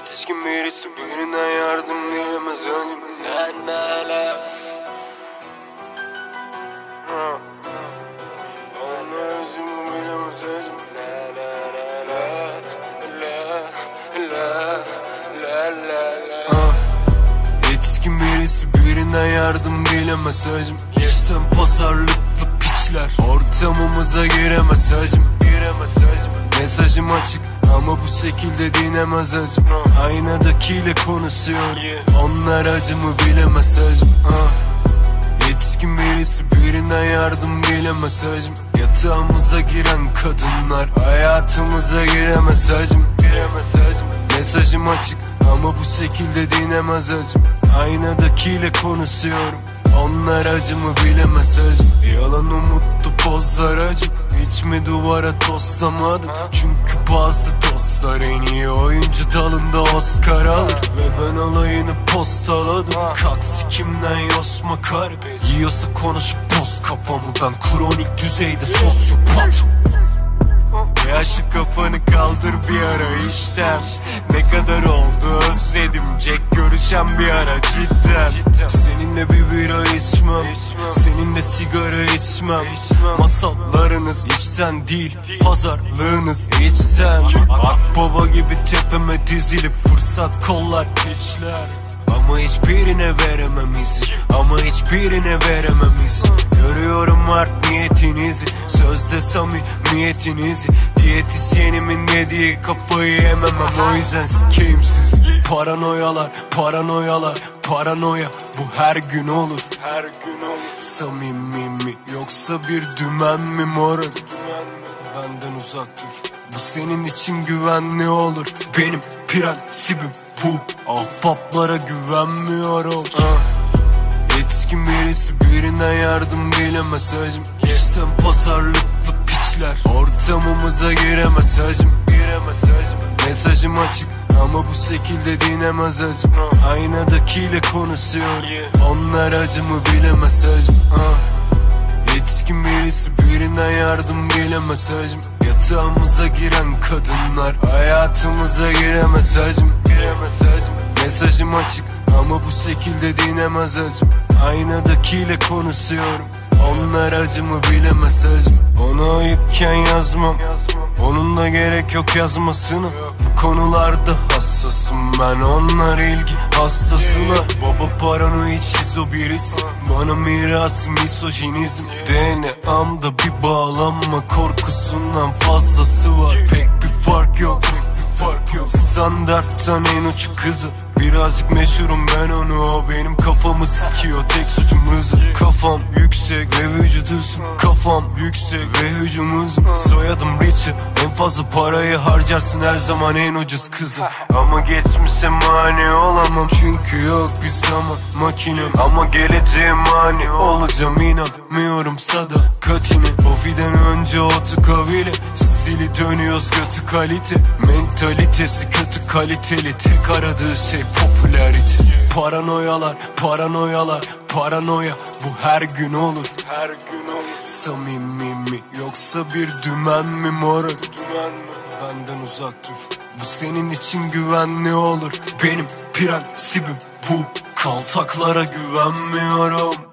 Yetişkin birisi birine yardım diyemez halim La la la Ha. Ona özümü bilemez halim La la la la La la la la. La Yetişkin birisi birine yardım bilemez hacım İşten pazarlıklı piçler. Ortamımıza giremez hacım Giremez hacım Mesajım açık ama bu şekilde dinemez hacım Aynadakiyle konuşuyor. Onlar acımı bilemez hacım Ah. Yetişkin birisi birine yardım bilemez hacım Yatağımıza giren kadınlar Hayatımıza giremez hacım Giremez hacım Mesajım açık ama bu şekilde dinemez hacım Aynadakiyle konuşuyorum. Onlar acımı bilemez hacım Yalan umutlu pozlar acım Hiç mi duvara toslamadım Çünkü bazı dostlar en iyi oyuncu dalında Oscar alır Ve ben olayını postaladım. Kalk sikimden yosma kar Yiyorsa konuş boz kafamı. Ben kronik düzeyde sosyopatım Yaşlı kafanı kaldır bir ara işten. Ne kadar oldu özledim. Jack görüşen bir ara cidden Seninle sigara içmem. Masallarınız içten değil Pazarlığınız içten. Akbaba gibi tepeme dizili Fırsat kollar piçler ama hiçbirine veremem izin Ama hiçbirine veremem izin Görüyorum art niyetinizi. Sözde samimiyetinizi. Diyetisyenimin yediği kafayı yemem ama O yüzden sikeyim sizi Paranoyalar, paranoyalar, paranoya. Bu her gün olur. Her gün olur. Samimi mi yoksa bir dümen mi moruk? Benden uzak dur. Bu senin için güvenli olur. Benim prensibim Ahbaplara güvenmiyorum. Ah. Yetişkin birisi birine yardım bilemez hacım İşten pazarlıklı piçler. Ortamımıza giremez hacım Giremez hacım Mesajım açık ama bu şekilde dinemez hacım Aynadakiyle konuşuyor. Onlar acımı bilemez hacım ah. Yetişkin birisi birine yardım bilemez hacım Yatağımıza giren kadınlar Hayatımıza giremez Giremez hacım Mesajım açık ama bu şekilde dinemez hacım Aynadakiyle konuşuyorum. Onlar acımı bilemez hacım Ona ayıpken yazmam. Onun da gerek yok yazmasına. Bu konularda hassasım ben. Onlar ilgi hastasına. Baba paranoid şizo birisi. Bana miras misojinizm. DNA'mda bir bağlanma korkusundan fazlası var. Pek bir fark yok fark yok. Standarttan en uç kızı. Birazcık meşhurum ben onu o benim kafamı sikiyor. Tek suçum hızı. Kafam yüksek ve vücuduzum. Kafam yüksek ve hücumuzum. Soyadım Richie en fazla parayı harcarsın her zaman en ucuz kızı Ama geçmişe mani olamam. Çünkü yok bir zaman makinem Ama geleceğe mani olacağım inanmıyorum. Sadakatine Bofiden önce otu kavile Stili dönüyoruz kötü kalite. Mentalitesi kötü kaliteli. Tek aradığı şey popülarite Paranoyalar, paranoyalar, paranoya. Bu her gün olur. Her gün olur. Samimi mi yoksa bir dümen mi moruk? Dümen mi? Benden uzak dur. Bu senin için güvenli olur. Benim prensibim bu. Kaltaklara güvenmiyorum